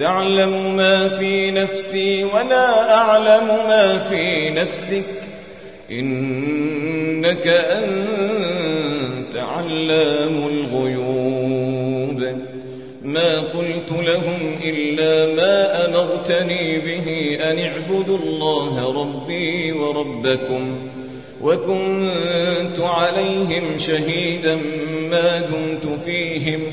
تعلم ما في نفسي ولا أعلم ما في نفسك. إنك أنت علام الغيوب. ما قلت لهم إلا ما أمرتني به أن اعبدوا الله ربي وربكم. وكنت عليهم شهيدا ما دمت فيهم.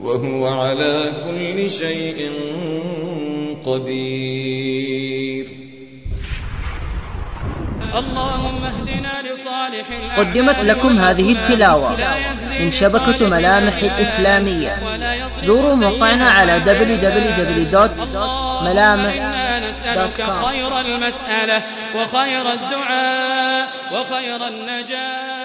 وهو على كل شيء قدير. اللهم اهدنا لصالح قدمت لكم هذه التلاوة من شبكة ملامح الإسلامية. زوروا موقعنا على www.ملامح.com خير المسألة وخير الدعاء وخير النجاة.